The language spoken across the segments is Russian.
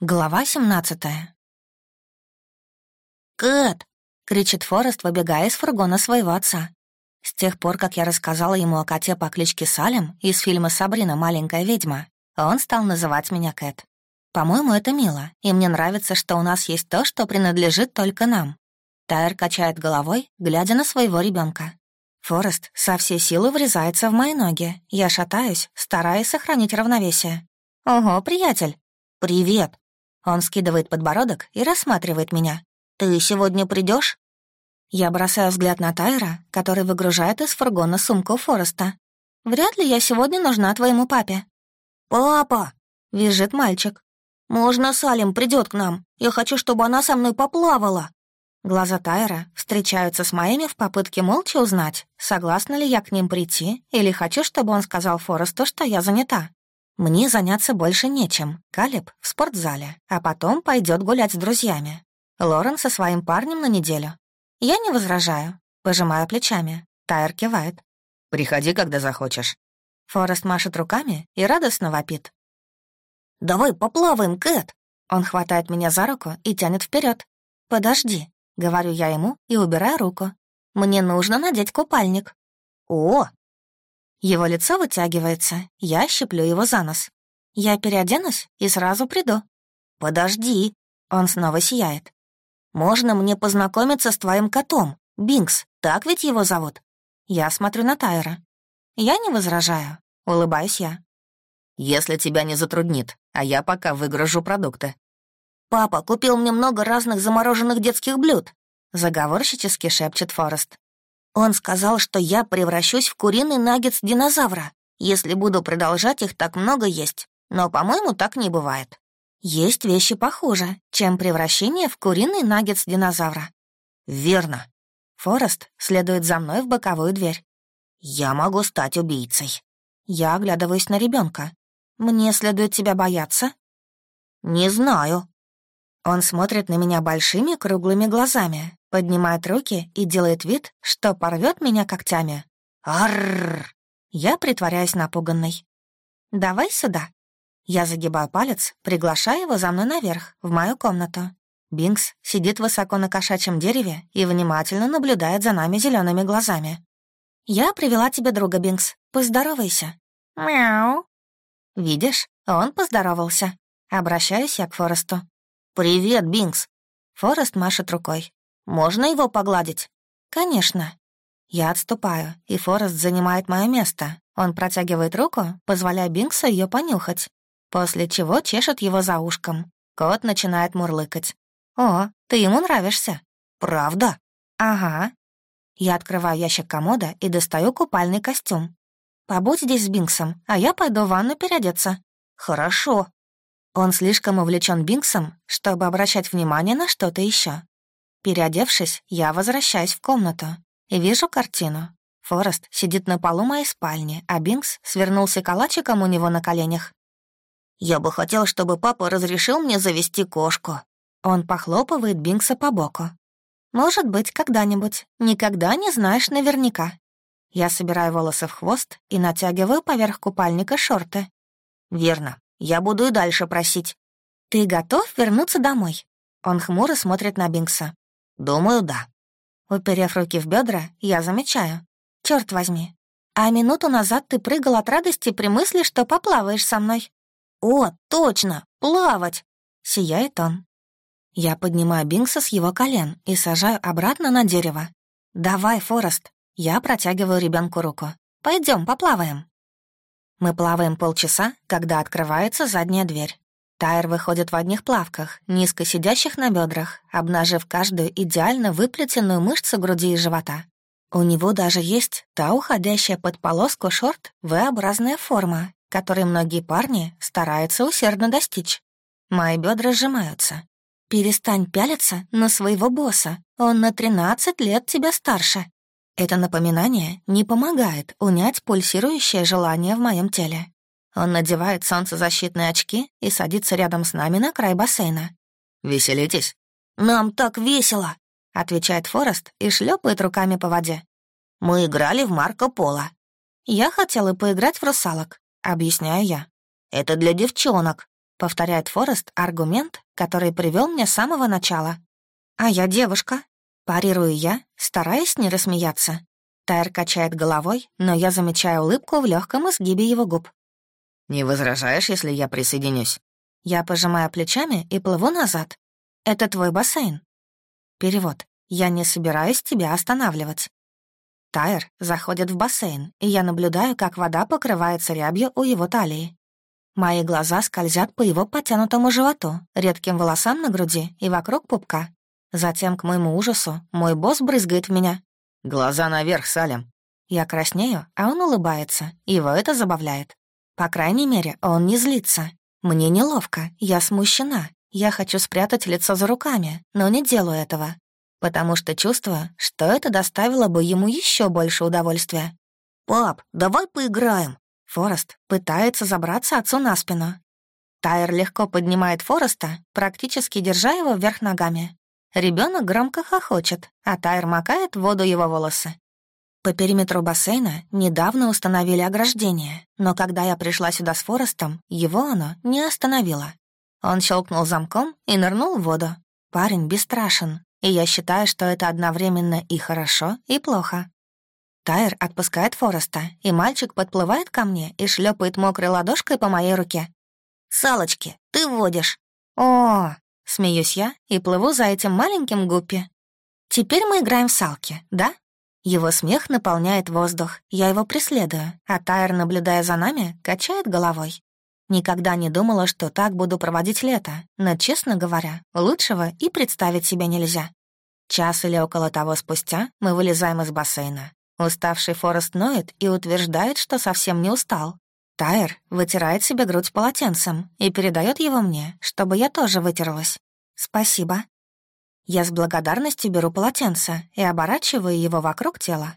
Глава 17 «Кэт!» — кричит Форест, выбегая из фургона своего отца. С тех пор, как я рассказала ему о коте по кличке Салем из фильма «Сабрина. Маленькая ведьма», он стал называть меня Кэт. По-моему, это мило, и мне нравится, что у нас есть то, что принадлежит только нам. Тайр качает головой, глядя на своего ребенка. Форест со всей силы врезается в мои ноги. Я шатаюсь, стараясь сохранить равновесие. «Ого, приятель!» «Привет!» Он скидывает подбородок и рассматривает меня. «Ты сегодня придешь? Я бросаю взгляд на Тайра, который выгружает из фургона сумку Фореста. «Вряд ли я сегодня нужна твоему папе». «Папа!» — визжит мальчик. «Можно Салим придет к нам? Я хочу, чтобы она со мной поплавала». Глаза Тайра встречаются с моими в попытке молча узнать, согласна ли я к ним прийти, или хочу, чтобы он сказал Форесту, что я занята. Мне заняться больше нечем. Калиб в спортзале, а потом пойдет гулять с друзьями. Лорен со своим парнем на неделю. Я не возражаю, пожимаю плечами. Тайр кивает. «Приходи, когда захочешь». Форест машет руками и радостно вопит. «Давай поплаваем, Кэт!» Он хватает меня за руку и тянет вперед. «Подожди», — говорю я ему и убираю руку. «Мне нужно надеть купальник». «О, его лицо вытягивается, я щеплю его за нос. Я переоденусь и сразу приду. «Подожди!» Он снова сияет. «Можно мне познакомиться с твоим котом? Бинкс, так ведь его зовут?» Я смотрю на Тайра. Я не возражаю. Улыбаюсь я. «Если тебя не затруднит, а я пока выгружу продукты». «Папа купил мне много разных замороженных детских блюд», — заговорщически шепчет Форест. Он сказал, что я превращусь в куриный наггетс динозавра, если буду продолжать их так много есть. Но, по-моему, так не бывает. Есть вещи похуже, чем превращение в куриный наггетс динозавра. Верно. Форест следует за мной в боковую дверь. Я могу стать убийцей. Я оглядываюсь на ребенка. Мне следует тебя бояться? Не знаю. Он смотрит на меня большими круглыми глазами, поднимает руки и делает вид, что порвет меня когтями. Арррр! Я притворяюсь напуганной. «Давай сюда». Я загибаю палец, приглашая его за мной наверх, в мою комнату. Бинкс сидит высоко на кошачьем дереве и внимательно наблюдает за нами зелеными глазами. «Я привела тебе друга, Бинкс. Поздоровайся». «Мяу». «Видишь, он поздоровался». Обращаюсь я к Форесту. «Привет, Бинкс». Форест машет рукой. Можно его погладить?» «Конечно». Я отступаю, и Форест занимает мое место. Он протягивает руку, позволяя Бинксу ее понюхать, после чего чешет его за ушком. Кот начинает мурлыкать. «О, ты ему нравишься». «Правда?» «Ага». Я открываю ящик комода и достаю купальный костюм. «Побудь здесь с Бинксом, а я пойду в ванну переодеться». «Хорошо». Он слишком увлечен Бинксом, чтобы обращать внимание на что-то еще. Переодевшись, я возвращаюсь в комнату и вижу картину. Форест сидит на полу моей спальни, а Бинкс свернулся калачиком у него на коленях. «Я бы хотел, чтобы папа разрешил мне завести кошку». Он похлопывает Бинкса по боку. «Может быть, когда-нибудь. Никогда не знаешь наверняка». Я собираю волосы в хвост и натягиваю поверх купальника шорты. «Верно. Я буду и дальше просить». «Ты готов вернуться домой?» Он хмуро смотрит на Бинкса. «Думаю, да». Уперев руки в бедра, я замечаю. Черт возьми. А минуту назад ты прыгал от радости при мысли, что поплаваешь со мной. «О, точно! Плавать!» — сияет он. Я поднимаю Бинкса с его колен и сажаю обратно на дерево. «Давай, Форест!» Я протягиваю ребенку руку. Пойдем, поплаваем. Мы плаваем полчаса, когда открывается задняя дверь. Тайр выходит в одних плавках, низко сидящих на бедрах, обнажив каждую идеально выплетенную мышцу груди и живота. У него даже есть та уходящая под полоску шорт V-образная форма, которой многие парни стараются усердно достичь. Мои бедра сжимаются. «Перестань пялиться на своего босса, он на 13 лет тебя старше». Это напоминание не помогает унять пульсирующее желание в моем теле. Он надевает солнцезащитные очки и садится рядом с нами на край бассейна. «Веселитесь?» «Нам так весело!» — отвечает Форест и шлепает руками по воде. «Мы играли в Марко Поло». «Я хотела поиграть в русалок», — объясняю я. «Это для девчонок». — повторяет Форест аргумент, который привел мне с самого начала. «А я девушка», — парирую я, стараясь не рассмеяться. Тайр качает головой, но я замечаю улыбку в легком изгибе его губ. «Не возражаешь, если я присоединюсь?» Я пожимаю плечами и плыву назад. «Это твой бассейн». Перевод. «Я не собираюсь тебя останавливать». Тайр заходит в бассейн, и я наблюдаю, как вода покрывается рябью у его талии. Мои глаза скользят по его потянутому животу, редким волосам на груди и вокруг пупка. Затем, к моему ужасу, мой босс брызгает в меня. «Глаза наверх, Салем». Я краснею, а он улыбается. Его это забавляет. По крайней мере, он не злится. Мне неловко, я смущена. Я хочу спрятать лицо за руками, но не делаю этого, потому что чувствую, что это доставило бы ему еще больше удовольствия. «Пап, давай поиграем!» Форест пытается забраться отцу на спину. Тайер легко поднимает Фореста, практически держа его вверх ногами. Ребенок громко хохочет, а Тайер макает в воду его волосы. По периметру бассейна недавно установили ограждение, но когда я пришла сюда с Форестом, его оно не остановило. Он щелкнул замком и нырнул в воду. Парень бесстрашен, и я считаю, что это одновременно и хорошо, и плохо. Тайр отпускает Фореста, и мальчик подплывает ко мне и шлепает мокрой ладошкой по моей руке. «Салочки, ты водишь!» «О!» — смеюсь я и плыву за этим маленьким гуппи. «Теперь мы играем в салки, да?» Его смех наполняет воздух, я его преследую, а Тайр, наблюдая за нами, качает головой. Никогда не думала, что так буду проводить лето, но, честно говоря, лучшего и представить себе нельзя. Час или около того спустя мы вылезаем из бассейна. Уставший Форест ноет и утверждает, что совсем не устал. Тайр вытирает себе грудь полотенцем и передает его мне, чтобы я тоже вытерлась. «Спасибо». Я с благодарностью беру полотенце и оборачиваю его вокруг тела.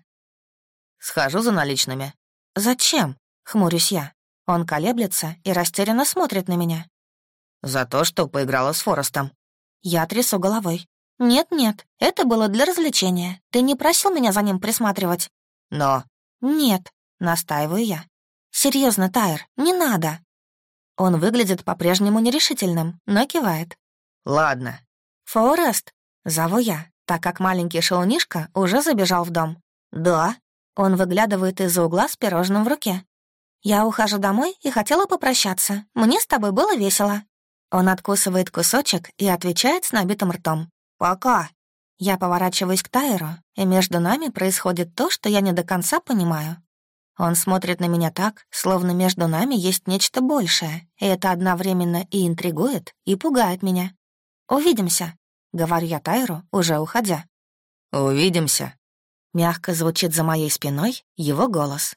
«Схожу за наличными». «Зачем?» — хмурюсь я. Он колеблется и растерянно смотрит на меня. «За то, что поиграла с Форестом». Я трясу головой. «Нет-нет, это было для развлечения. Ты не просил меня за ним присматривать?» «Но...» «Нет», — настаиваю я. Серьезно, Тайр, не надо». Он выглядит по-прежнему нерешительным, но кивает. «Ладно». «Форест», — зову я, так как маленький шалунишка уже забежал в дом. «Да». Он выглядывает из-за угла с пирожным в руке. «Я ухожу домой и хотела попрощаться. Мне с тобой было весело». Он откусывает кусочек и отвечает с набитым ртом. «Пока». Я поворачиваюсь к Тайру, и между нами происходит то, что я не до конца понимаю. Он смотрит на меня так, словно между нами есть нечто большее, и это одновременно и интригует, и пугает меня. «Увидимся», — говорю я Тайру, уже уходя. «Увидимся», Мягко звучит за моей спиной его голос.